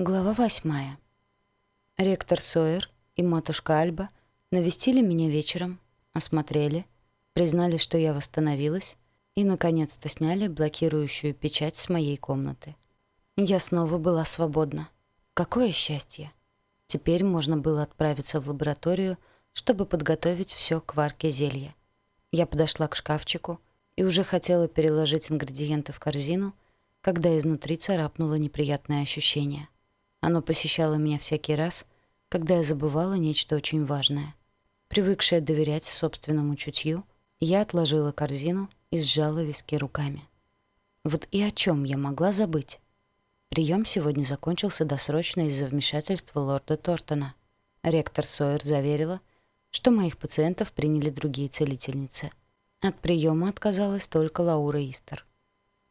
Глава восьмая. Ректор Сойер и матушка Альба навестили меня вечером, осмотрели, признали, что я восстановилась, и, наконец-то, сняли блокирующую печать с моей комнаты. Я снова была свободна. Какое счастье! Теперь можно было отправиться в лабораторию, чтобы подготовить все к варке зелья. Я подошла к шкафчику и уже хотела переложить ингредиенты в корзину, когда изнутри царапнуло неприятное ощущение — оно посещало меня всякий раз, когда я забывала нечто очень важное. Привыкшая доверять собственному чутью, я отложила корзину и сжала виски руками. Вот и о чем я могла забыть? Прием сегодня закончился досрочно из-за вмешательства лорда Тортона. Ректор Сойер заверила, что моих пациентов приняли другие целительницы. От приема отказалась только Лаура Истер.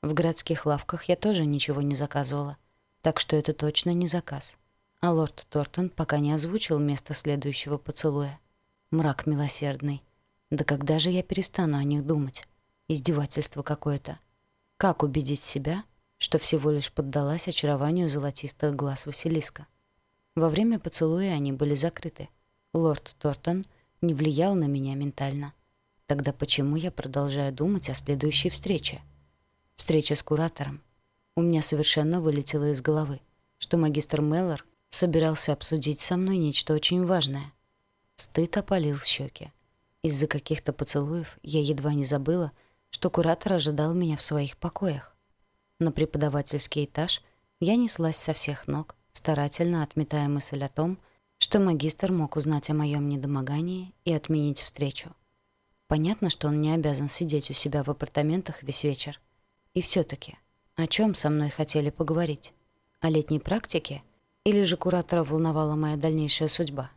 В городских лавках я тоже ничего не заказывала — так что это точно не заказ. А лорд Тортон пока не озвучил место следующего поцелуя. Мрак милосердный. Да когда же я перестану о них думать? Издевательство какое-то. Как убедить себя, что всего лишь поддалась очарованию золотистых глаз Василиска? Во время поцелуя они были закрыты. Лорд Тортон не влиял на меня ментально. Тогда почему я продолжаю думать о следующей встрече? Встреча с куратором. У меня совершенно вылетело из головы, что магистр Меллор собирался обсудить со мной нечто очень важное. Стыд опалил щеки. Из-за каких-то поцелуев я едва не забыла, что куратор ожидал меня в своих покоях. На преподавательский этаж я неслась со всех ног, старательно отметая мысль о том, что магистр мог узнать о моем недомогании и отменить встречу. Понятно, что он не обязан сидеть у себя в апартаментах весь вечер. И все таки о чем со мной хотели поговорить? О летней практике? Или же куратора волновала моя дальнейшая судьба?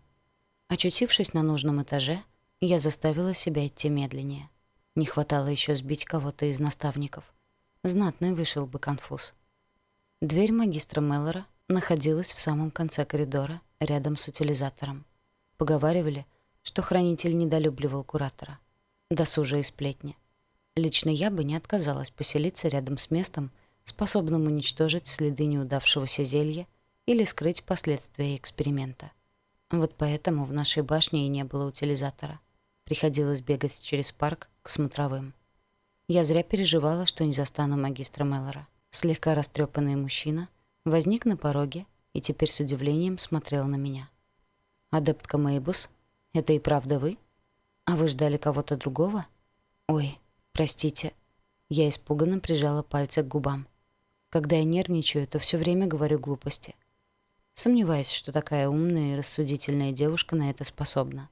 Очутившись на нужном этаже, я заставила себя идти медленнее. Не хватало еще сбить кого-то из наставников. Знатный вышел бы конфуз. Дверь магистра Меллора находилась в самом конце коридора, рядом с утилизатором. Поговаривали, что хранитель недолюбливал куратора. Досужие сплетни. Лично я бы не отказалась поселиться рядом с местом, способным уничтожить следы неудавшегося зелья или скрыть последствия эксперимента. Вот поэтому в нашей башне и не было утилизатора. Приходилось бегать через парк к смотровым. Я зря переживала, что не застану магистра Меллора. Слегка растрепанный мужчина возник на пороге и теперь с удивлением смотрел на меня. «Адептка Мейбус, это и правда вы? А вы ждали кого-то другого? Ой, простите». Я испуганно прижала пальцы к губам. Когда я нервничаю, то все время говорю глупости. Сомневаюсь, что такая умная и рассудительная девушка на это способна.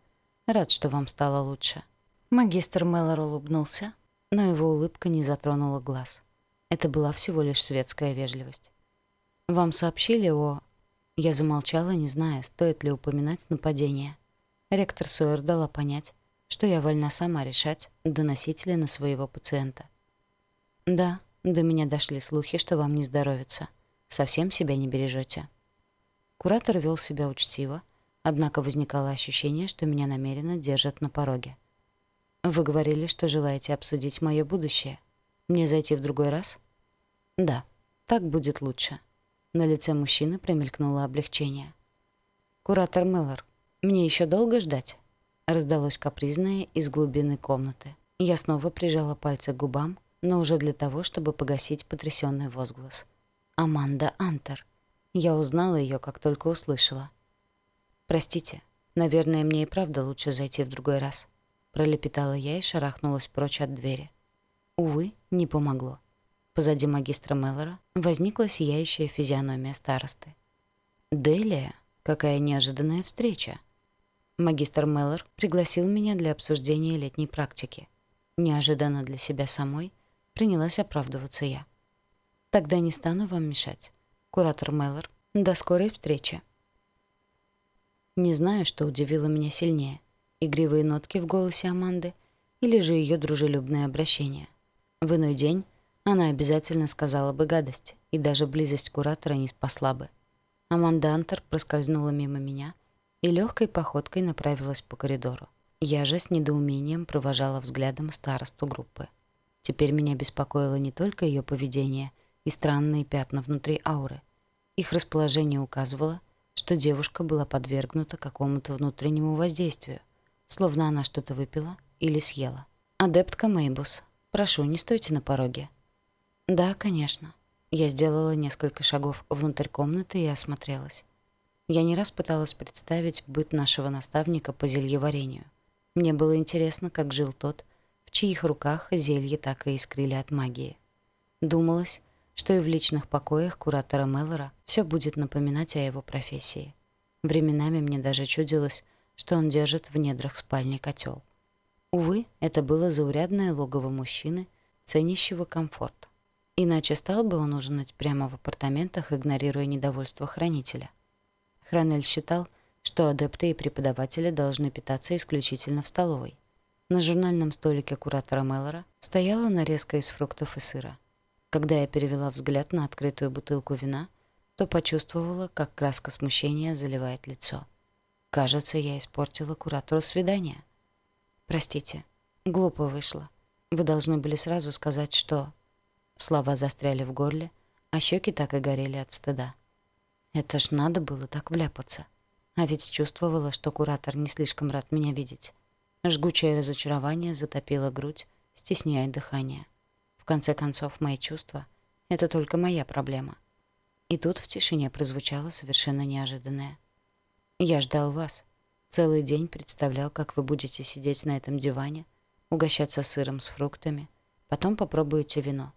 Рад, что вам стало лучше». Магистр Меллор улыбнулся, но его улыбка не затронула глаз. Это была всего лишь светская вежливость. «Вам сообщили о...» Я замолчала, не зная, стоит ли упоминать нападение. Ректор Суэр дала понять, что я вольна сама решать, доносить ли на своего пациента. «Да, до меня дошли слухи, что вам не здоровится. Совсем себя не бережете. Куратор вел себя учтиво, однако возникало ощущение, что меня намеренно держат на пороге. «Вы говорили, что желаете обсудить мое будущее. Мне зайти в другой раз?» «Да, так будет лучше». На лице мужчины промелькнуло облегчение. «Куратор Меллор, мне еще долго ждать?» Раздалось капризное из глубины комнаты. Я снова прижала пальцы к губам, но уже для того, чтобы погасить потрясенный возглас. «Аманда Антер». Я узнала ее, как только услышала. «Простите, наверное, мне и правда лучше зайти в другой раз», пролепетала я и шарахнулась прочь от двери. Увы, не помогло. Позади магистра Меллора возникла сияющая физиономия старосты. «Делия, какая неожиданная встреча!» Магистр Меллор пригласил меня для обсуждения летней практики. Неожиданно для себя самой принялась оправдываться я. Тогда не стану вам мешать. Куратор Меллер, до скорой встречи. Не знаю, что удивило меня сильнее: игривые нотки в голосе Аманды или же ее дружелюбное обращение. В иной день она обязательно сказала бы гадость, и даже близость куратора не спасла бы. Аманда Антер проскользнула мимо меня и легкой походкой направилась по коридору. Я же с недоумением провожала взглядом старосту группы. Теперь меня беспокоило не только ее поведение и странные пятна внутри ауры. Их расположение указывало, что девушка была подвергнута какому-то внутреннему воздействию, словно она что-то выпила или съела. «Адептка Мейбус, прошу, не стойте на пороге». «Да, конечно». Я сделала несколько шагов внутрь комнаты и осмотрелась. Я не раз пыталась представить быт нашего наставника по зельеварению. Мне было интересно, как жил тот, в чьих руках зелье так и искрили от магии. Думалось, что и в личных покоях куратора Меллора все будет напоминать о его профессии. Временами мне даже чудилось, что он держит в недрах спальни котел. Увы, это было заурядное логово мужчины, ценящего комфорт. Иначе стал бы он ужинать прямо в апартаментах, игнорируя недовольство хранителя. Хранель считал, что адепты и преподаватели должны питаться исключительно в столовой. На журнальном столике куратора Меллора стояла нарезка из фруктов и сыра. Когда я перевела взгляд на открытую бутылку вина, то почувствовала, как краска смущения заливает лицо. Кажется, я испортила куратору свидание. Простите, глупо вышло. Вы должны были сразу сказать, что... Слова застряли в горле, а щеки так и горели от стыда. Это ж надо было так вляпаться. А ведь чувствовала, что куратор не слишком рад меня видеть. Жгучее разочарование затопило грудь, стесняя дыхание. В конце концов, мои чувства — это только моя проблема. И тут в тишине прозвучало совершенно неожиданное. «Я ждал вас. Целый день представлял, как вы будете сидеть на этом диване, угощаться сыром с фруктами, потом попробуете вино.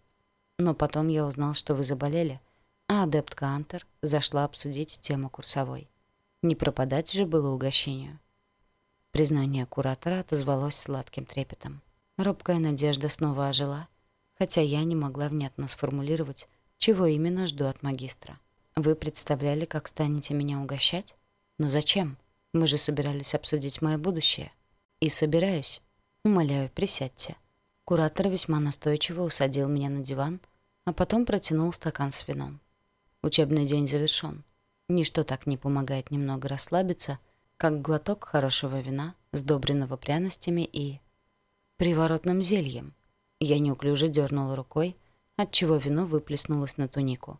Но потом я узнал, что вы заболели, а адептка Антер зашла обсудить тему курсовой. Не пропадать же было угощению». Признание куратора отозвалось сладким трепетом. Робкая надежда снова ожила, хотя я не могла внятно сформулировать, чего именно жду от магистра. Вы представляли, как станете меня угощать? Но зачем? Мы же собирались обсудить мое будущее. И собираюсь. Умоляю, присядьте. Куратор весьма настойчиво усадил меня на диван, а потом протянул стакан с вином. Учебный день завершён. Ничто так не помогает немного расслабиться — как глоток хорошего вина, сдобренного пряностями и... приворотным зельем. Я неуклюже дернула рукой, отчего вино выплеснулось на тунику.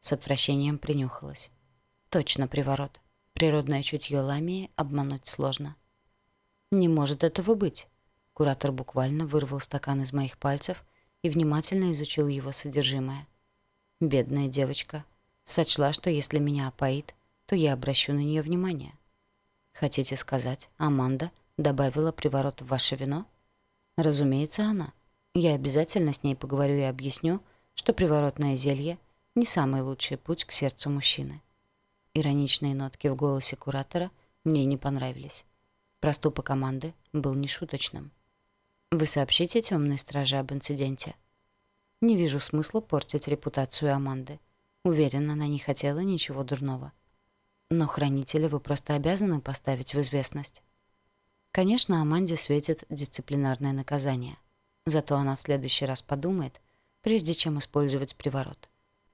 С отвращением принюхалась. Точно приворот. Природное чутье ламии обмануть сложно. «Не может этого быть!» Куратор буквально вырвал стакан из моих пальцев и внимательно изучил его содержимое. Бедная девочка. Сочла, что если меня опоит, то я обращу на нее внимание. Хотите сказать, Аманда добавила приворот в ваше вино? Разумеется, она. Я обязательно с ней поговорю и объясню, что приворотное зелье — не самый лучший путь к сердцу мужчины. Ироничные нотки в голосе куратора мне не понравились. Проступок команды был нешуточным. «Вы сообщите темной страже об инциденте?» «Не вижу смысла портить репутацию Аманды. Уверена, она не хотела ничего дурного но хранителя вы просто обязаны поставить в известность. Конечно, Аманде светит дисциплинарное наказание. Зато она в следующий раз подумает, прежде чем использовать приворот.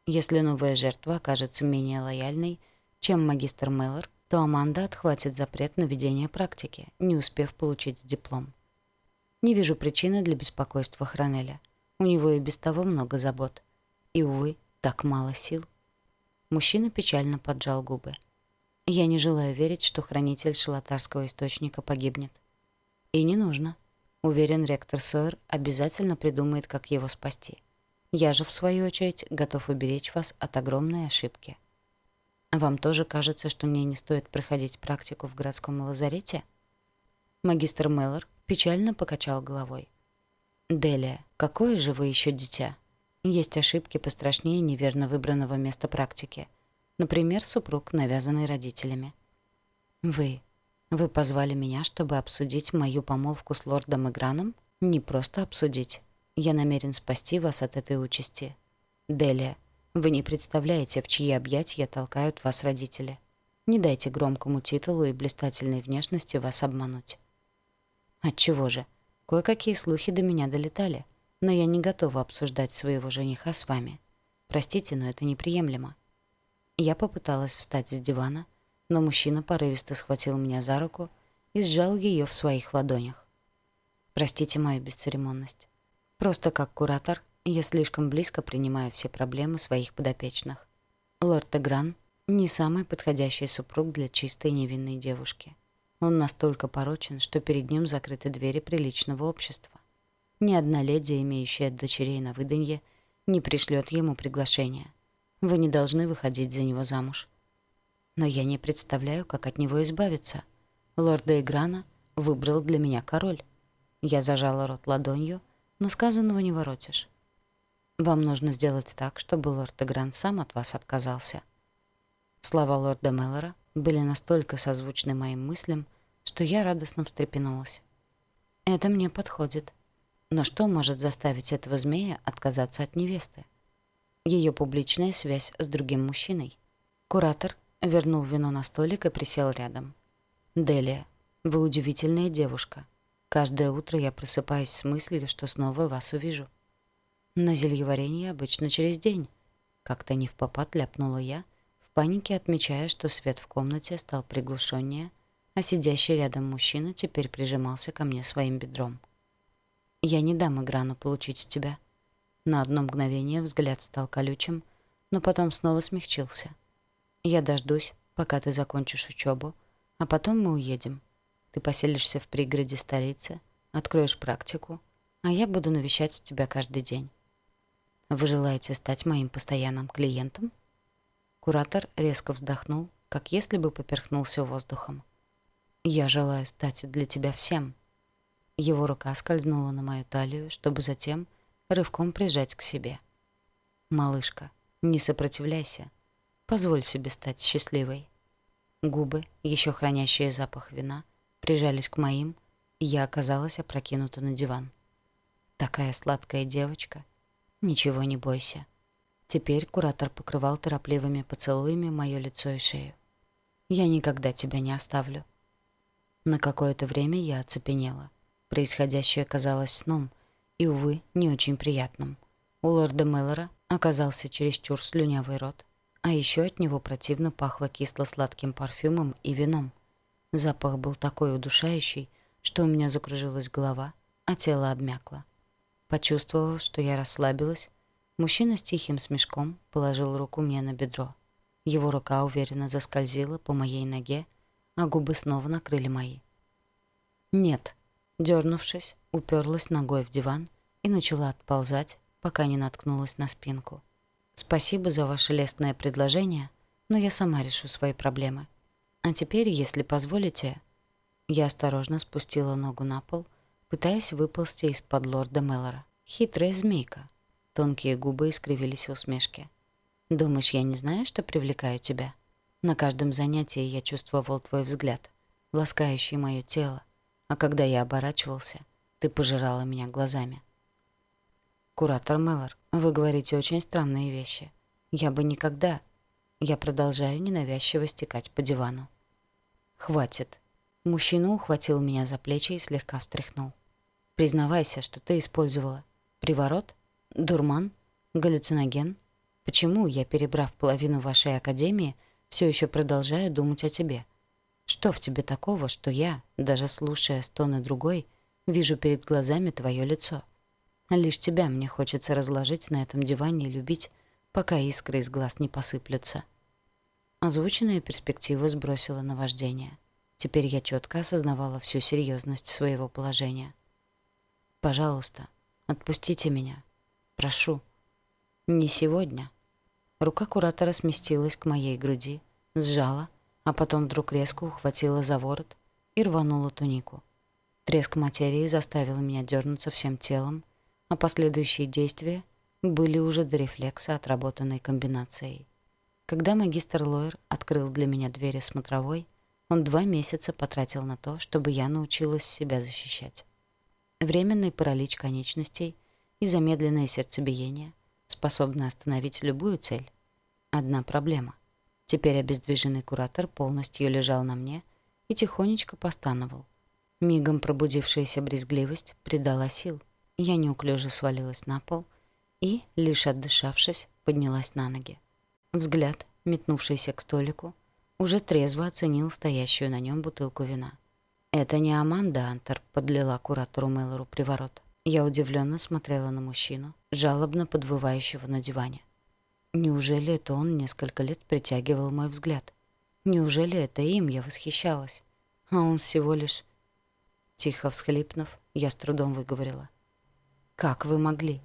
Если новая жертва окажется менее лояльной, чем магистр Мэллор, то Аманда отхватит запрет на ведение практики, не успев получить диплом. Не вижу причины для беспокойства Хранеля. У него и без того много забот. И, увы, так мало сил. Мужчина печально поджал губы. Я не желаю верить, что хранитель шалатарского источника погибнет. И не нужно. Уверен, ректор Сойер обязательно придумает, как его спасти. Я же, в свою очередь, готов уберечь вас от огромной ошибки. Вам тоже кажется, что мне не стоит проходить практику в городском лазарете? Магистр Меллор печально покачал головой. «Делия, какое же вы еще дитя? Есть ошибки пострашнее неверно выбранного места практики. Например, супруг, навязанный родителями. «Вы. Вы позвали меня, чтобы обсудить мою помолвку с лордом Играном? Не просто обсудить. Я намерен спасти вас от этой участи. Делия, вы не представляете, в чьи объятия толкают вас родители. Не дайте громкому титулу и блистательной внешности вас обмануть». «Отчего же? Кое-какие слухи до меня долетали, но я не готова обсуждать своего жениха с вами. Простите, но это неприемлемо. Я попыталась встать с дивана, но мужчина порывисто схватил меня за руку и сжал ее в своих ладонях. Простите мою бесцеремонность. Просто как куратор я слишком близко принимаю все проблемы своих подопечных. Лорд Тегран не самый подходящий супруг для чистой невинной девушки. Он настолько порочен, что перед ним закрыты двери приличного общества. Ни одна леди, имеющая дочерей на выданье, не пришлет ему приглашение. Вы не должны выходить за него замуж. Но я не представляю, как от него избавиться. Лорда Играна выбрал для меня король. Я зажала рот ладонью, но сказанного не воротишь. Вам нужно сделать так, чтобы лорд Игран сам от вас отказался. Слова лорда Меллора были настолько созвучны моим мыслям, что я радостно встрепенулась. Это мне подходит. Но что может заставить этого змея отказаться от невесты? ее публичная связь с другим мужчиной. Куратор вернул вино на столик и присел рядом. «Делия, вы удивительная девушка. Каждое утро я просыпаюсь с мыслью, что снова вас увижу. На зельеварение обычно через день». Как-то не в попад ляпнула я, в панике отмечая, что свет в комнате стал приглушеннее, а сидящий рядом мужчина теперь прижимался ко мне своим бедром. «Я не дам Играну получить тебя», на одно мгновение взгляд стал колючим, но потом снова смягчился. «Я дождусь, пока ты закончишь учебу, а потом мы уедем. Ты поселишься в пригороде столицы, откроешь практику, а я буду навещать тебя каждый день. Вы желаете стать моим постоянным клиентом?» Куратор резко вздохнул, как если бы поперхнулся воздухом. «Я желаю стать для тебя всем». Его рука скользнула на мою талию, чтобы затем рывком прижать к себе. «Малышка, не сопротивляйся. Позволь себе стать счастливой». Губы, еще хранящие запах вина, прижались к моим, и я оказалась опрокинута на диван. «Такая сладкая девочка. Ничего не бойся». Теперь куратор покрывал торопливыми поцелуями мое лицо и шею. «Я никогда тебя не оставлю». На какое-то время я оцепенела. Происходящее казалось сном, и, увы, не очень приятным. У лорда Меллора оказался чересчур слюнявый рот, а еще от него противно пахло кисло-сладким парфюмом и вином. Запах был такой удушающий, что у меня закружилась голова, а тело обмякло. Почувствовав, что я расслабилась, мужчина с тихим смешком положил руку мне на бедро. Его рука уверенно заскользила по моей ноге, а губы снова накрыли мои. «Нет», Дернувшись, уперлась ногой в диван и начала отползать, пока не наткнулась на спинку. «Спасибо за ваше лестное предложение, но я сама решу свои проблемы. А теперь, если позволите...» Я осторожно спустила ногу на пол, пытаясь выползти из-под лорда Меллора. «Хитрая змейка». Тонкие губы искривились в усмешке. «Думаешь, я не знаю, что привлекаю тебя? На каждом занятии я чувствовал твой взгляд, ласкающий мое тело, а когда я оборачивался, ты пожирала меня глазами. Куратор Меллор, вы говорите очень странные вещи. Я бы никогда... Я продолжаю ненавязчиво стекать по дивану. Хватит. Мужчина ухватил меня за плечи и слегка встряхнул. Признавайся, что ты использовала. Приворот? Дурман? Галлюциноген? Почему я, перебрав половину вашей академии, все еще продолжаю думать о тебе?» Что в тебе такого, что я, даже слушая стоны другой, вижу перед глазами твое лицо? Лишь тебя мне хочется разложить на этом диване и любить, пока искры из глаз не посыплются. Озвученная перспектива сбросила наваждение. Теперь я четко осознавала всю серьезность своего положения. «Пожалуйста, отпустите меня. Прошу». «Не сегодня». Рука куратора сместилась к моей груди, сжала — а потом вдруг резко ухватила за ворот и рванула тунику. Треск материи заставил меня дернуться всем телом, а последующие действия были уже до рефлекса отработанной комбинацией. Когда магистр Лойер открыл для меня двери смотровой, он два месяца потратил на то, чтобы я научилась себя защищать. Временный паралич конечностей и замедленное сердцебиение способны остановить любую цель. Одна проблема. Теперь обездвиженный куратор полностью лежал на мне и тихонечко постановал. Мигом пробудившаяся брезгливость придала сил. Я неуклюже свалилась на пол и, лишь отдышавшись, поднялась на ноги. Взгляд, метнувшийся к столику, уже трезво оценил стоящую на нем бутылку вина. Это не Аманда Антер подлила куратору Мэлору приворот. Я удивленно смотрела на мужчину, жалобно подвывающего на диване. Неужели это он несколько лет притягивал мой взгляд? Неужели это им я восхищалась? А он всего лишь... Тихо всхлипнув, я с трудом выговорила. «Как вы могли?»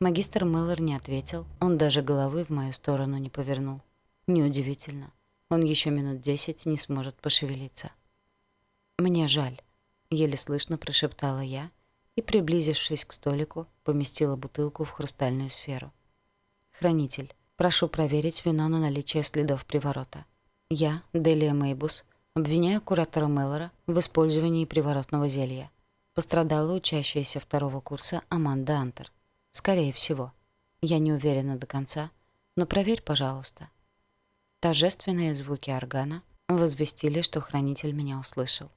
Магистр Мэллор не ответил, он даже головы в мою сторону не повернул. Неудивительно. Он еще минут десять не сможет пошевелиться. «Мне жаль», — еле слышно прошептала я и, приблизившись к столику, поместила бутылку в хрустальную сферу. Хранитель, прошу проверить вино на наличие следов приворота. Я, Делия Мейбус, обвиняю куратора Меллора в использовании приворотного зелья. Пострадала учащаяся второго курса Аманда Антер. Скорее всего. Я не уверена до конца, но проверь, пожалуйста. Торжественные звуки органа возвестили, что хранитель меня услышал.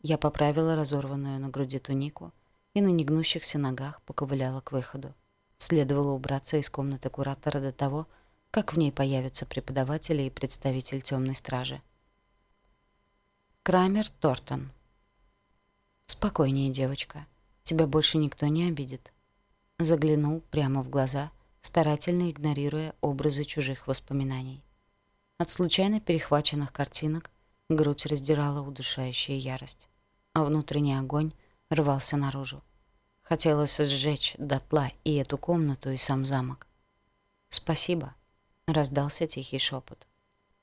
Я поправила разорванную на груди тунику и на негнущихся ногах поковыляла к выходу. Следовало убраться из комнаты куратора до того, как в ней появятся преподаватели и представитель темной стражи. Крамер Тортон. «Спокойнее, девочка. Тебя больше никто не обидит». Заглянул прямо в глаза, старательно игнорируя образы чужих воспоминаний. От случайно перехваченных картинок грудь раздирала удушающая ярость, а внутренний огонь рвался наружу. Хотелось сжечь дотла и эту комнату, и сам замок. «Спасибо», — раздался тихий шепот.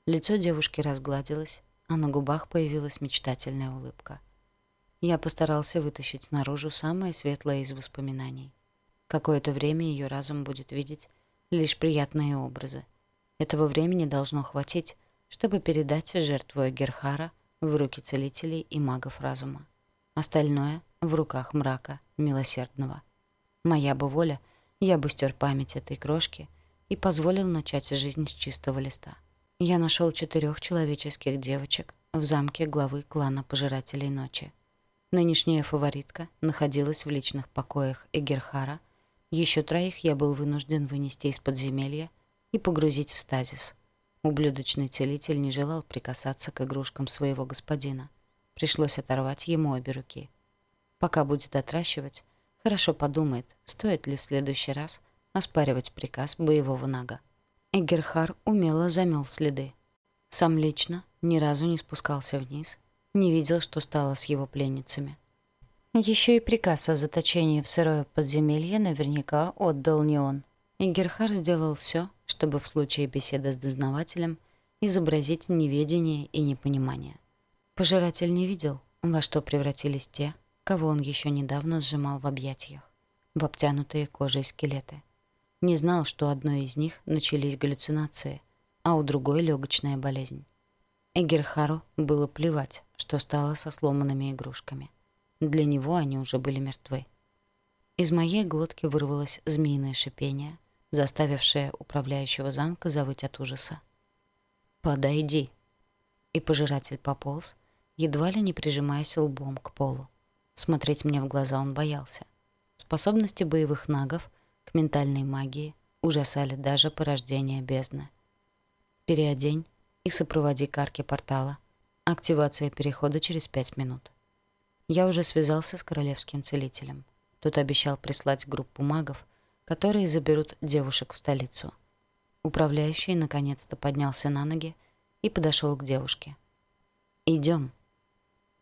Лицо девушки разгладилось, а на губах появилась мечтательная улыбка. Я постарался вытащить наружу самое светлое из воспоминаний. Какое-то время ее разум будет видеть лишь приятные образы. Этого времени должно хватить, чтобы передать жертву Герхара в руки целителей и магов разума. Остальное — в руках мрака — милосердного. Моя бы воля, я бы стер память этой крошки и позволил начать жизнь с чистого листа. Я нашел четырех человеческих девочек в замке главы клана Пожирателей Ночи. Нынешняя фаворитка находилась в личных покоях Эгерхара. Еще троих я был вынужден вынести из подземелья и погрузить в стазис. Ублюдочный целитель не желал прикасаться к игрушкам своего господина. Пришлось оторвать ему обе руки. Пока будет отращивать, хорошо подумает, стоит ли в следующий раз оспаривать приказ боевого нага. Эгерхар умело замел следы. Сам лично ни разу не спускался вниз, не видел, что стало с его пленницами. Еще и приказ о заточении в сырое подземелье наверняка отдал не он. Эгерхар сделал все, чтобы в случае беседы с дознавателем изобразить неведение и непонимание. Пожиратель не видел, во что превратились те, кого он еще недавно сжимал в объятиях, в обтянутые кожей скелеты. Не знал, что одной из них начались галлюцинации, а у другой — легочная болезнь. Эгерхару было плевать, что стало со сломанными игрушками. Для него они уже были мертвы. Из моей глотки вырвалось змеиное шипение, заставившее управляющего замка завыть от ужаса. «Подойди!» И пожиратель пополз, едва ли не прижимаясь лбом к полу. Смотреть мне в глаза он боялся. Способности боевых нагов к ментальной магии ужасали даже порождение бездны. Переодень и сопроводи карки портала. Активация перехода через пять минут. Я уже связался с королевским целителем. Тот обещал прислать группу магов, которые заберут девушек в столицу. Управляющий наконец-то поднялся на ноги и подошел к девушке. «Идем».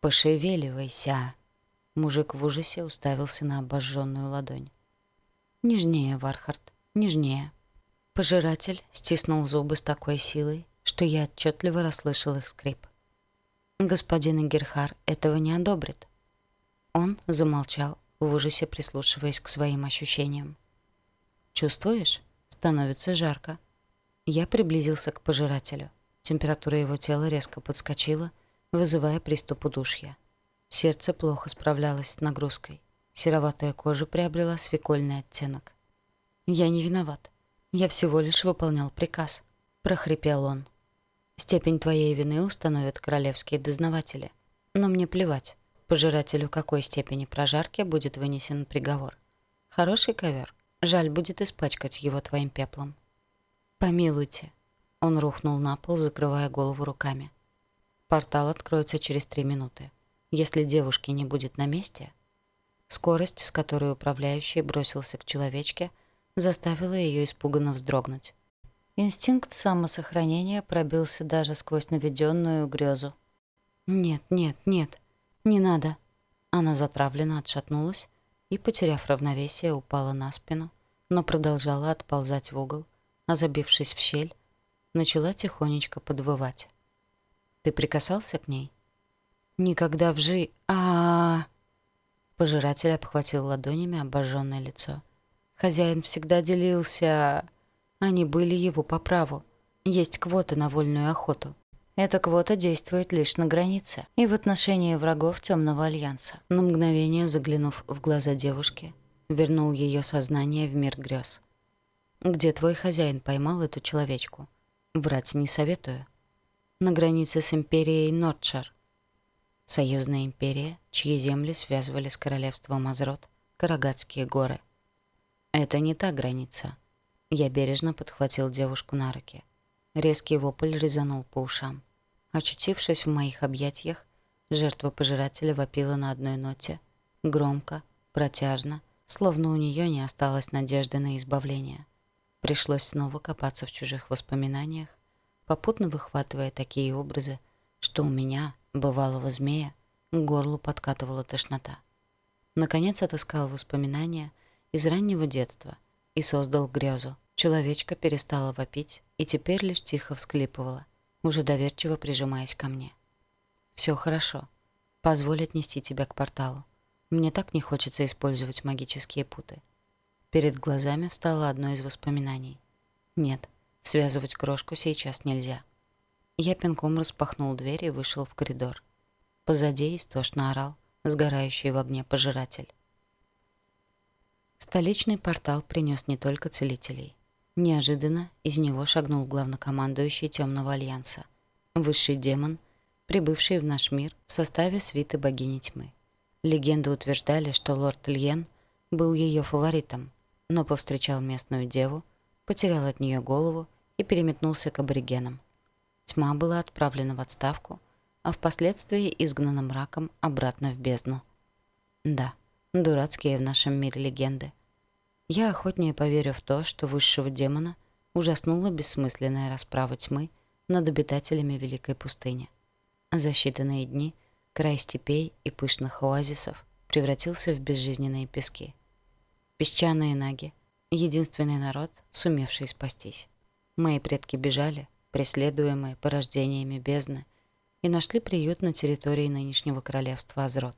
«Пошевеливайся!» Мужик в ужасе уставился на обожженную ладонь. «Нежнее, Вархард, нежнее». Пожиратель стиснул зубы с такой силой, что я отчетливо расслышал их скрип. «Господин Игерхар этого не одобрит». Он замолчал, в ужасе прислушиваясь к своим ощущениям. «Чувствуешь? Становится жарко». Я приблизился к пожирателю. Температура его тела резко подскочила, вызывая приступ удушья. Сердце плохо справлялось с нагрузкой. Сероватая кожа приобрела свекольный оттенок. «Я не виноват. Я всего лишь выполнял приказ», — прохрипел он. «Степень твоей вины установят королевские дознаватели. Но мне плевать, пожирателю какой степени прожарки будет вынесен приговор. Хороший ковер. Жаль будет испачкать его твоим пеплом». «Помилуйте». Он рухнул на пол, закрывая голову руками. «Портал откроется через три минуты. Если девушки не будет на месте, скорость, с которой управляющий бросился к человечке, заставила ее испуганно вздрогнуть. Инстинкт самосохранения пробился даже сквозь наведенную грезу. «Нет, нет, нет, не надо!» Она затравленно отшатнулась и, потеряв равновесие, упала на спину, но продолжала отползать в угол, а забившись в щель, начала тихонечко подвывать. «Ты прикасался к ней?» Никогда в жи... а, -а, -а, Пожиратель обхватил ладонями обожженное лицо. Хозяин всегда делился... Они были его по праву. Есть квота на вольную охоту. Эта квота действует лишь на границе и в отношении врагов Темного Альянса. На мгновение заглянув в глаза девушки, вернул ее сознание в мир грез. «Где твой хозяин поймал эту человечку? Врать не советую. На границе с Империей Нордшар союзная империя, чьи земли связывали с королевством Азрот Карагатские горы. Это не та граница. Я бережно подхватил девушку на руки. Резкий вопль резанул по ушам. Очутившись в моих объятиях, жертва пожирателя вопила на одной ноте, громко, протяжно, словно у нее не осталось надежды на избавление. Пришлось снова копаться в чужих воспоминаниях, попутно выхватывая такие образы, что у меня, бывалого змея, к горлу подкатывала тошнота. Наконец отыскал воспоминания из раннего детства и создал грезу. Человечка перестала вопить и теперь лишь тихо всклипывала, уже доверчиво прижимаясь ко мне. «Все хорошо. Позволь отнести тебя к порталу. Мне так не хочется использовать магические путы». Перед глазами встало одно из воспоминаний. «Нет, связывать крошку сейчас нельзя». Я пинком распахнул дверь и вышел в коридор. Позади истошно орал сгорающий в огне пожиратель. Столичный портал принес не только целителей. Неожиданно из него шагнул главнокомандующий Темного Альянса, высший демон, прибывший в наш мир в составе свиты богини тьмы. Легенды утверждали, что лорд Льен был ее фаворитом, но повстречал местную деву, потерял от нее голову и переметнулся к аборигенам. Тьма была отправлена в отставку, а впоследствии изгнана мраком обратно в бездну. Да, дурацкие в нашем мире легенды. Я охотнее поверю в то, что высшего демона ужаснула бессмысленная расправа тьмы над обитателями Великой пустыни. За считанные дни край степей и пышных оазисов превратился в безжизненные пески. Песчаные наги — единственный народ, сумевший спастись. Мои предки бежали — преследуемые порождениями бездны, и нашли приют на территории нынешнего королевства Азрот.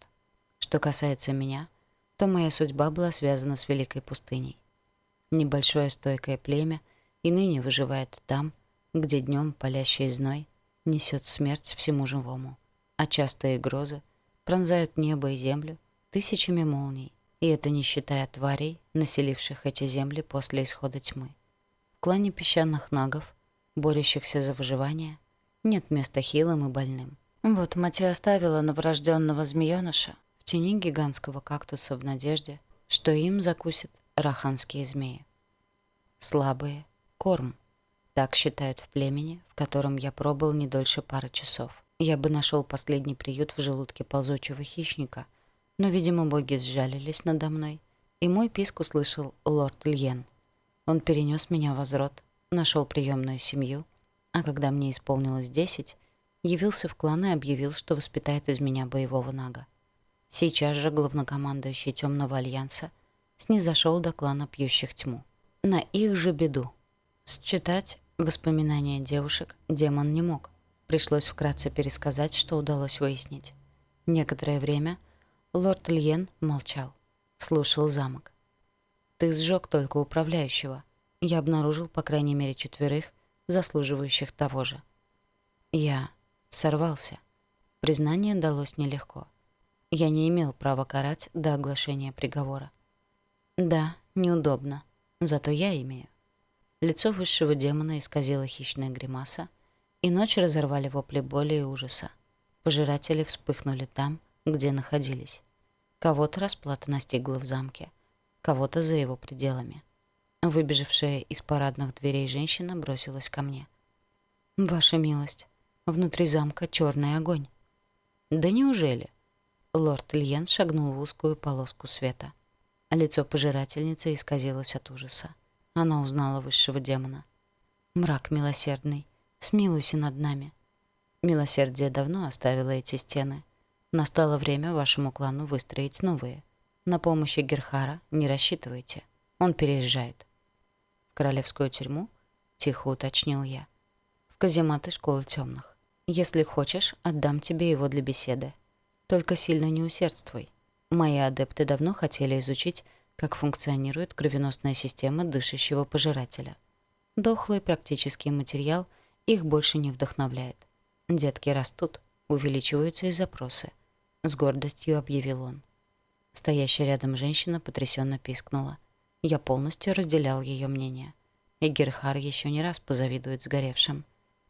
Что касается меня, то моя судьба была связана с Великой пустыней. Небольшое стойкое племя и ныне выживает там, где днем палящий зной несет смерть всему живому, а частые грозы пронзают небо и землю тысячами молний, и это не считая тварей, населивших эти земли после исхода тьмы. В клане песчаных нагов борющихся за выживание, нет места хилым и больным. Вот мать и оставила новорожденного змеёныша в тени гигантского кактуса в надежде, что им закусят раханские змеи. Слабые — корм. Так считают в племени, в котором я пробыл не дольше пары часов. Я бы нашел последний приют в желудке ползучего хищника, но, видимо, боги сжалились надо мной, и мой писк услышал лорд Льен. Он перенес меня в возрод нашел приемную семью, а когда мне исполнилось 10, явился в клан и объявил, что воспитает из меня боевого нага. Сейчас же главнокомандующий Темного Альянса снизошел до клана Пьющих Тьму. На их же беду. Считать воспоминания девушек демон не мог. Пришлось вкратце пересказать, что удалось выяснить. Некоторое время лорд Льен молчал, слушал замок. «Ты сжег только управляющего, я обнаружил по крайней мере четверых, заслуживающих того же. Я сорвался. Признание далось нелегко. Я не имел права карать до оглашения приговора. Да, неудобно, зато я имею. Лицо высшего демона исказило хищная гримаса, и ночь разорвали вопли боли и ужаса. Пожиратели вспыхнули там, где находились. Кого-то расплата настигла в замке, кого-то за его пределами. Выбежавшая из парадных дверей женщина бросилась ко мне. «Ваша милость, внутри замка черный огонь». «Да неужели?» Лорд Льен шагнул в узкую полоску света. Лицо пожирательницы исказилось от ужаса. Она узнала высшего демона. «Мрак милосердный, смилуйся над нами». Милосердие давно оставило эти стены. Настало время вашему клану выстроить новые. На помощь Герхара не рассчитывайте. Он переезжает королевскую тюрьму?» — тихо уточнил я. «В казематы школы темных. Если хочешь, отдам тебе его для беседы. Только сильно не усердствуй. Мои адепты давно хотели изучить, как функционирует кровеносная система дышащего пожирателя. Дохлый практический материал их больше не вдохновляет. Детки растут, увеличиваются и запросы. С гордостью объявил он. Стоящая рядом женщина потрясенно пискнула — я полностью разделял ее мнение. И Герхар еще не раз позавидует сгоревшим.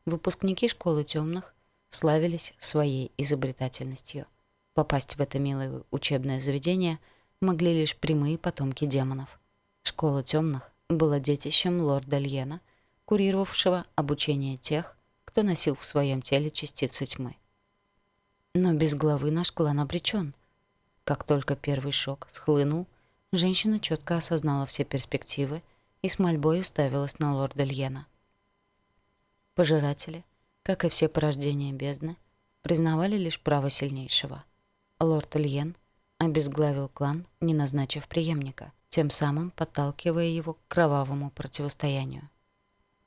Выпускники школы темных славились своей изобретательностью. Попасть в это милое учебное заведение могли лишь прямые потомки демонов. Школа темных была детищем лорда Льена, курировавшего обучение тех, кто носил в своем теле частицы тьмы. Но без главы наш клан обречен. Как только первый шок схлынул – Женщина четко осознала все перспективы и с мольбой уставилась на лорда Льена. Пожиратели, как и все порождения бездны, признавали лишь право сильнейшего. Лорд Льен обезглавил клан, не назначив преемника, тем самым подталкивая его к кровавому противостоянию.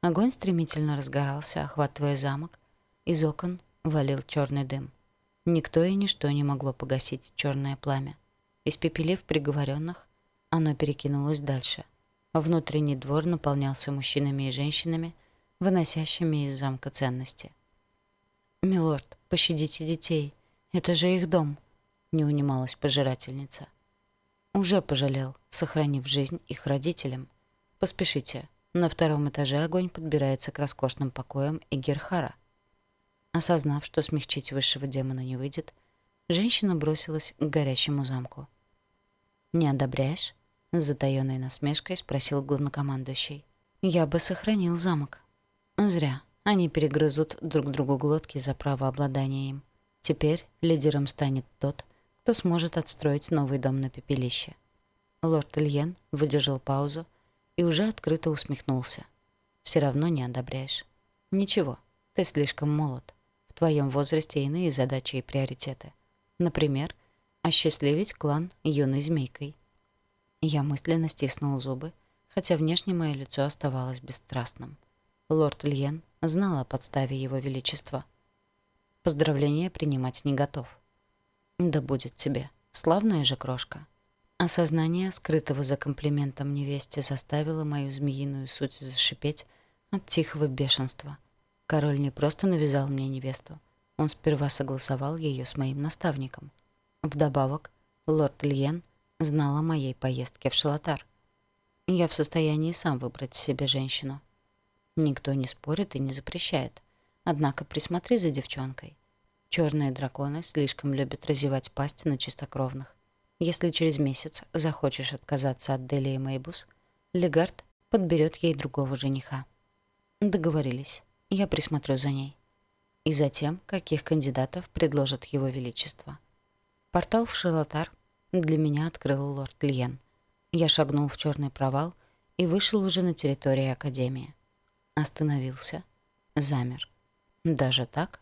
Огонь стремительно разгорался, охватывая замок, из окон валил черный дым. Никто и ничто не могло погасить черное пламя. Испепелив приговоренных, оно перекинулось дальше. Внутренний двор наполнялся мужчинами и женщинами, выносящими из замка ценности. «Милорд, пощадите детей. Это же их дом», — не унималась пожирательница. «Уже пожалел, сохранив жизнь их родителям. Поспешите. На втором этаже огонь подбирается к роскошным покоям Герхара. Осознав, что смягчить высшего демона не выйдет, женщина бросилась к горящему замку. «Не одобряешь?» — с затаённой насмешкой спросил главнокомандующий. «Я бы сохранил замок». «Зря. Они перегрызут друг другу глотки за право обладания им. Теперь лидером станет тот, кто сможет отстроить новый дом на пепелище». Лорд Ильен выдержал паузу и уже открыто усмехнулся. «Все равно не одобряешь». «Ничего, ты слишком молод. В твоем возрасте иные задачи и приоритеты. Например, осчастливить клан юной змейкой». Я мысленно стиснул зубы, хотя внешне мое лицо оставалось бесстрастным. Лорд Льен знал о подставе его величества. Поздравления принимать не готов. Да будет тебе. Славная же крошка. Осознание, скрытого за комплиментом невесте, заставило мою змеиную суть зашипеть от тихого бешенства. Король не просто навязал мне невесту. Он сперва согласовал ее с моим наставником. Вдобавок, лорд Льен — знал о моей поездке в Шалатар. Я в состоянии сам выбрать себе женщину. Никто не спорит и не запрещает. Однако присмотри за девчонкой. Черные драконы слишком любят разевать пасти на чистокровных. Если через месяц захочешь отказаться от Дели и Мейбус, Легард подберет ей другого жениха. Договорились. Я присмотрю за ней. И затем, каких кандидатов предложит его величество. Портал в Шилатар для меня открыл лорд Лиен. Я шагнул в черный провал и вышел уже на территории Академии. Остановился. Замер. Даже так?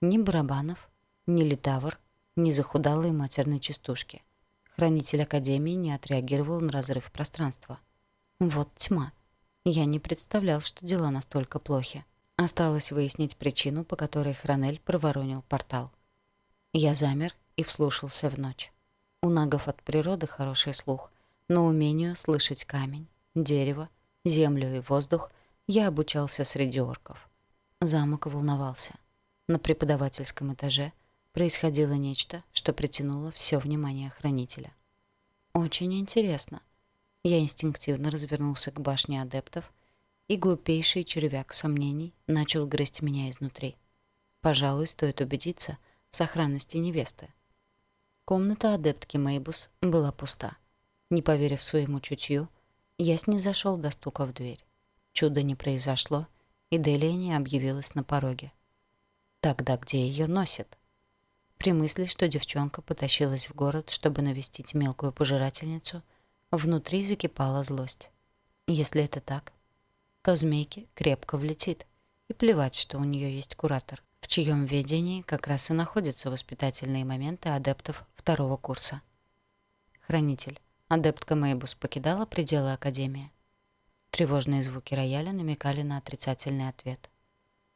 Ни барабанов, ни литавр, ни захудалые матерные частушки. Хранитель Академии не отреагировал на разрыв пространства. Вот тьма. Я не представлял, что дела настолько плохи. Осталось выяснить причину, по которой Хранель проворонил портал. Я замер и вслушался в ночь. У нагов от природы хороший слух, но умению слышать камень, дерево, землю и воздух я обучался среди орков. Замок волновался. На преподавательском этаже происходило нечто, что притянуло все внимание хранителя. «Очень интересно». Я инстинктивно развернулся к башне адептов, и глупейший червяк сомнений начал грызть меня изнутри. Пожалуй, стоит убедиться в сохранности невесты, Комната адептки Мейбус была пуста. Не поверив своему чутью, я снизошел до стука в дверь. Чудо не произошло, и Делия не объявилась на пороге. Тогда где ее носит? При мысли, что девчонка потащилась в город, чтобы навестить мелкую пожирательницу, внутри закипала злость. Если это так, то змейке крепко влетит. И плевать, что у нее есть куратор, в чьем ведении как раз и находятся воспитательные моменты адептов второго курса. Хранитель. Адептка Мейбус покидала пределы Академии. Тревожные звуки рояля намекали на отрицательный ответ.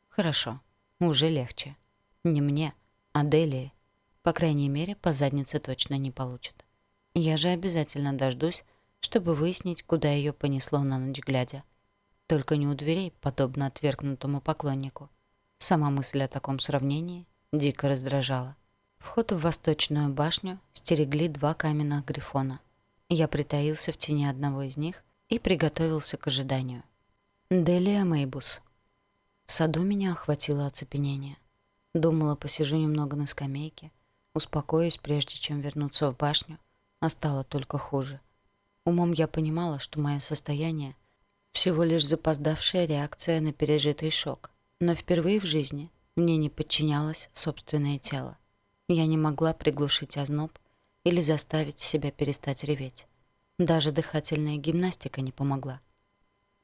Хорошо. Уже легче. Не мне, а Делии. По крайней мере, по заднице точно не получит. Я же обязательно дождусь, чтобы выяснить, куда ее понесло на ночь глядя. Только не у дверей, подобно отвергнутому поклоннику. Сама мысль о таком сравнении дико раздражала. Вход в восточную башню стерегли два каменных грифона. Я притаился в тени одного из них и приготовился к ожиданию. Делия Мейбус. В саду меня охватило оцепенение. Думала, посижу немного на скамейке, успокоюсь, прежде чем вернуться в башню, а стало только хуже. Умом я понимала, что мое состояние — всего лишь запоздавшая реакция на пережитый шок, но впервые в жизни мне не подчинялось собственное тело. Я не могла приглушить озноб или заставить себя перестать реветь. Даже дыхательная гимнастика не помогла.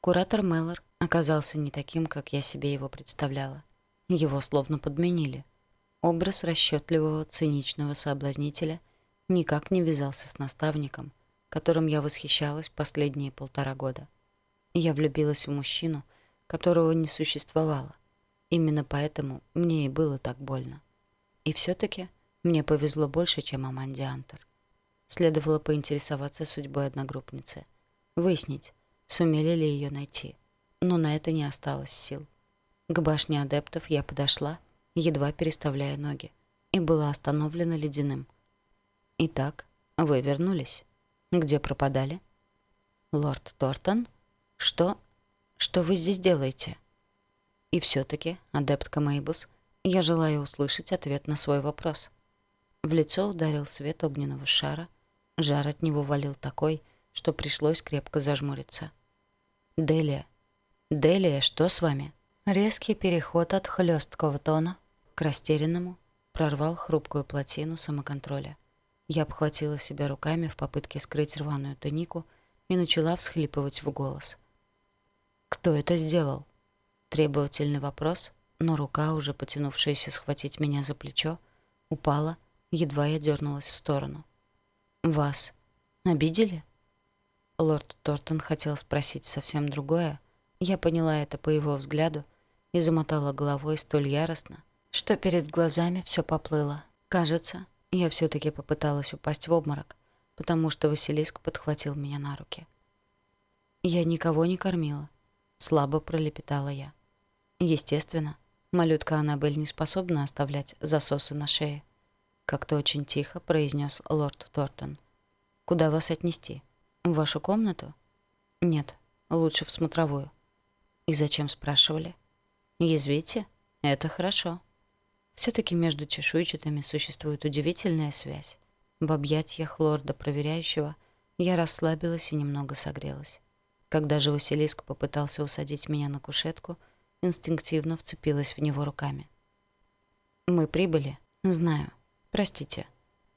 Куратор Меллор оказался не таким, как я себе его представляла. Его словно подменили. Образ расчетливого, циничного соблазнителя никак не вязался с наставником, которым я восхищалась последние полтора года. Я влюбилась в мужчину, которого не существовало. Именно поэтому мне и было так больно. И все таки мне повезло больше, чем Аманде Антер. Следовало поинтересоваться судьбой одногруппницы. Выяснить, сумели ли ее найти. Но на это не осталось сил. К башне адептов я подошла, едва переставляя ноги, и была остановлена ледяным. «Итак, вы вернулись. Где пропадали?» «Лорд Тортон? Что? Что вы здесь делаете?» И все таки адепт Мейбус, я желаю услышать ответ на свой вопрос. В лицо ударил свет огненного шара. Жар от него валил такой, что пришлось крепко зажмуриться. «Делия! Делия, что с вами?» Резкий переход от хлесткого тона к растерянному прорвал хрупкую плотину самоконтроля. Я обхватила себя руками в попытке скрыть рваную тунику и начала всхлипывать в голос. «Кто это сделал?» Требовательный вопрос, но рука, уже потянувшаяся схватить меня за плечо, упала, Едва я дернулась в сторону. «Вас обидели?» Лорд Тортон хотел спросить совсем другое. Я поняла это по его взгляду и замотала головой столь яростно, что перед глазами все поплыло. Кажется, я все таки попыталась упасть в обморок, потому что Василиск подхватил меня на руки. «Я никого не кормила», — слабо пролепетала я. Естественно, малютка Аннабель не способна оставлять засосы на шее. — как-то очень тихо произнес лорд Тортон. «Куда вас отнести? В вашу комнату?» «Нет, лучше в смотровую». «И зачем?» — спрашивали. «Язвите? Это хорошо». все таки между чешуйчатыми существует удивительная связь. В объятиях лорда проверяющего я расслабилась и немного согрелась. Когда же Василиск попытался усадить меня на кушетку, инстинктивно вцепилась в него руками. «Мы прибыли. Знаю». «Простите».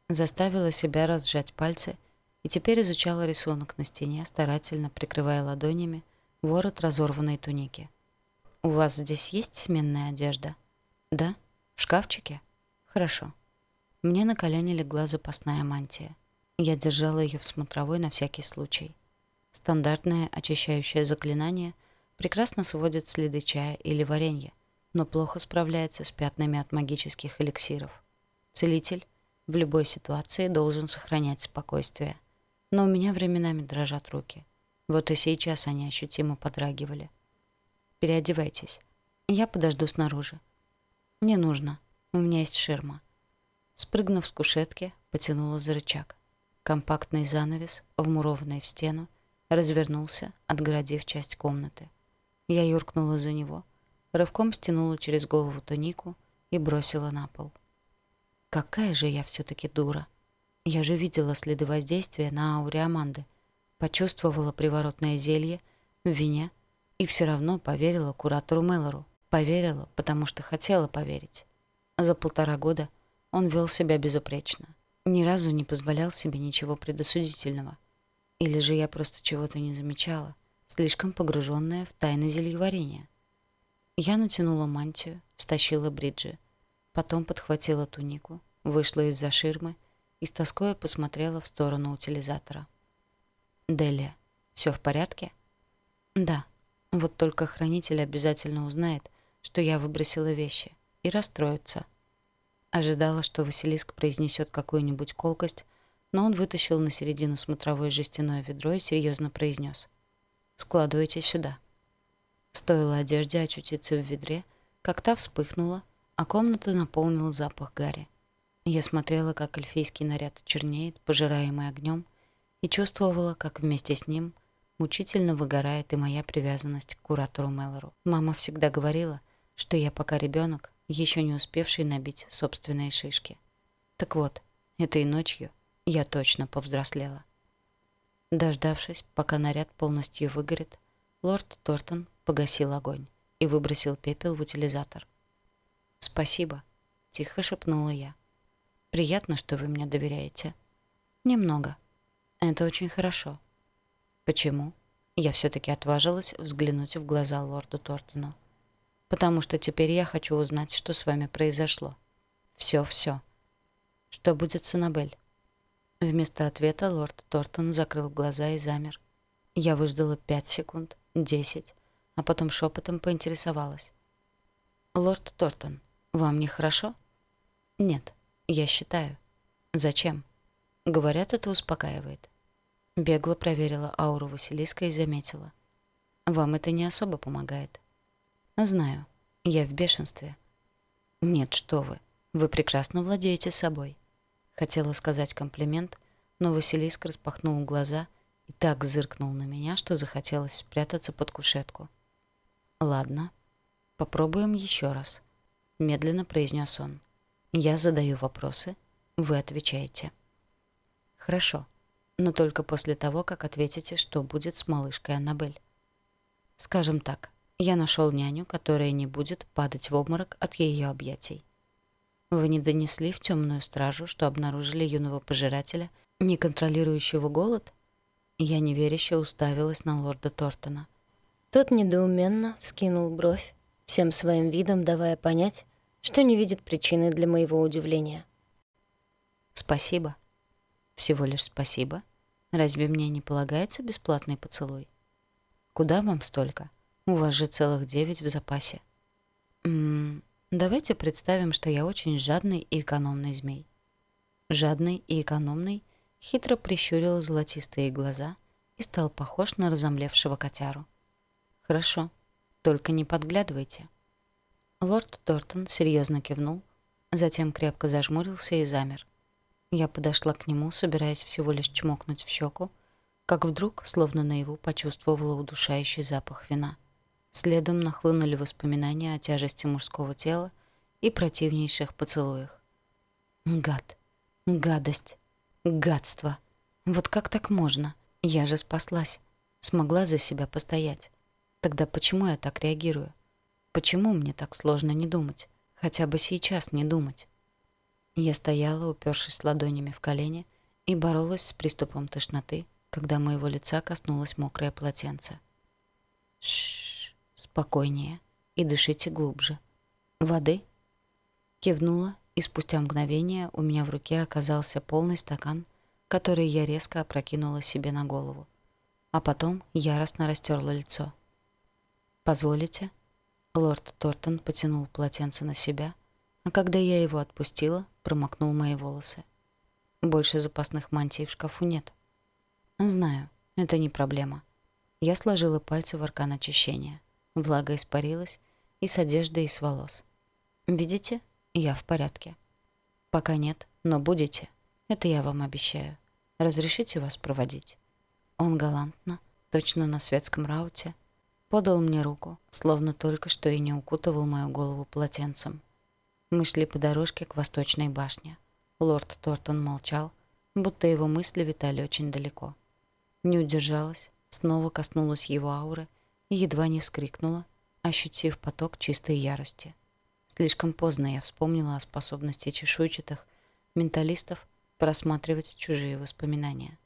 Заставила себя разжать пальцы и теперь изучала рисунок на стене, старательно прикрывая ладонями ворот разорванной туники. «У вас здесь есть сменная одежда?» «Да. В шкафчике?» «Хорошо». Мне на колени легла запасная мантия. Я держала ее в смотровой на всякий случай. Стандартное очищающее заклинание прекрасно сводит следы чая или варенья, но плохо справляется с пятнами от магических эликсиров. Целитель в любой ситуации должен сохранять спокойствие. Но у меня временами дрожат руки. Вот и сейчас они ощутимо подрагивали. «Переодевайтесь. Я подожду снаружи». «Не нужно. У меня есть ширма». Спрыгнув с кушетки, потянула за рычаг. Компактный занавес, вмурованный в стену, развернулся, отгородив часть комнаты. Я юркнула за него, рывком стянула через голову тунику и бросила на пол. Какая же я все-таки дура. Я же видела следы воздействия на ауре Аманды, почувствовала приворотное зелье в вине и все равно поверила куратору Меллору. Поверила, потому что хотела поверить. За полтора года он вел себя безупречно. Ни разу не позволял себе ничего предосудительного. Или же я просто чего-то не замечала, слишком погруженная в тайны зельеварения. Я натянула мантию, стащила бриджи — Потом подхватила тунику, вышла из-за ширмы и с тоской посмотрела в сторону утилизатора. «Делия, все в порядке?» «Да. Вот только хранитель обязательно узнает, что я выбросила вещи, и расстроится». Ожидала, что Василиск произнесет какую-нибудь колкость, но он вытащил на середину смотровое жестяное ведро и серьезно произнес: «Складывайте сюда». Стоило одежде очутиться в ведре, как та вспыхнула, а комнату наполнил запах гари. Я смотрела, как эльфийский наряд чернеет, пожираемый огнем, и чувствовала, как вместе с ним мучительно выгорает и моя привязанность к куратору Мелору. Мама всегда говорила, что я пока ребенок, еще не успевший набить собственные шишки. Так вот, этой ночью я точно повзрослела. Дождавшись, пока наряд полностью выгорит, лорд Тортон погасил огонь и выбросил пепел в утилизатор – «Спасибо», — тихо шепнула я. «Приятно, что вы мне доверяете». «Немного. Это очень хорошо». «Почему?» Я все-таки отважилась взглянуть в глаза лорду Тортону. «Потому что теперь я хочу узнать, что с вами произошло. Все-все. Что будет с Аннабель?» Вместо ответа лорд Тортон закрыл глаза и замер. Я выждала пять секунд, десять, а потом шепотом поинтересовалась. «Лорд Тортон, «Вам не хорошо? «Нет, я считаю». «Зачем?» Говорят, это успокаивает. Бегло проверила ауру Василиска и заметила. «Вам это не особо помогает». «Знаю. Я в бешенстве». «Нет, что вы. Вы прекрасно владеете собой». Хотела сказать комплимент, но Василиск распахнул глаза и так зыркнул на меня, что захотелось спрятаться под кушетку. «Ладно. Попробуем еще раз». — медленно произнес он. «Я задаю вопросы, вы отвечаете». «Хорошо, но только после того, как ответите, что будет с малышкой Аннабель». «Скажем так, я нашел няню, которая не будет падать в обморок от ее объятий. Вы не донесли в темную стражу, что обнаружили юного пожирателя, не контролирующего голод?» Я неверяще уставилась на лорда Тортона. Тот недоуменно вскинул бровь, всем своим видом давая понять, что не видит причины для моего удивления. «Спасибо. Всего лишь спасибо. Разве мне не полагается бесплатный поцелуй? Куда вам столько? У вас же целых девять в запасе. Ммм, давайте представим, что я очень жадный и экономный змей». Жадный и экономный хитро прищурил золотистые глаза и стал похож на разомлевшего котяру. «Хорошо, только не подглядывайте». Лорд Дортон серьезно кивнул, затем крепко зажмурился и замер. Я подошла к нему, собираясь всего лишь чмокнуть в щеку, как вдруг, словно наяву, почувствовала удушающий запах вина. Следом нахлынули воспоминания о тяжести мужского тела и противнейших поцелуях. Гад. Гадость. Гадство. Вот как так можно? Я же спаслась. Смогла за себя постоять. Тогда почему я так реагирую? Почему мне так сложно не думать? Хотя бы сейчас не думать. Я стояла, упершись ладонями в колени, и боролась с приступом тошноты, когда моего лица коснулось мокрое полотенце. Шш, спокойнее и дышите глубже. Воды? Кивнула, и спустя мгновение у меня в руке оказался полный стакан, который я резко опрокинула себе на голову. А потом яростно растерла лицо — «Позволите?» Лорд Тортон потянул полотенце на себя, а когда я его отпустила, промокнул мои волосы. «Больше запасных мантий в шкафу нет». «Знаю, это не проблема». Я сложила пальцы в аркан очищения. Влага испарилась и с одежды, и с волос. «Видите? Я в порядке». «Пока нет, но будете. Это я вам обещаю. Разрешите вас проводить?» Он галантно, точно на светском рауте, подал мне руку, словно только что и не укутывал мою голову полотенцем. Мы шли по дорожке к восточной башне. Лорд Тортон молчал, будто его мысли витали очень далеко. Не удержалась, снова коснулась его ауры и едва не вскрикнула, ощутив поток чистой ярости. Слишком поздно я вспомнила о способности чешуйчатых, менталистов просматривать чужие воспоминания.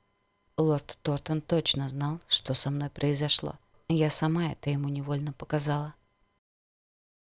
Лорд Тортон точно знал, что со мной произошло — я сама это ему невольно показала.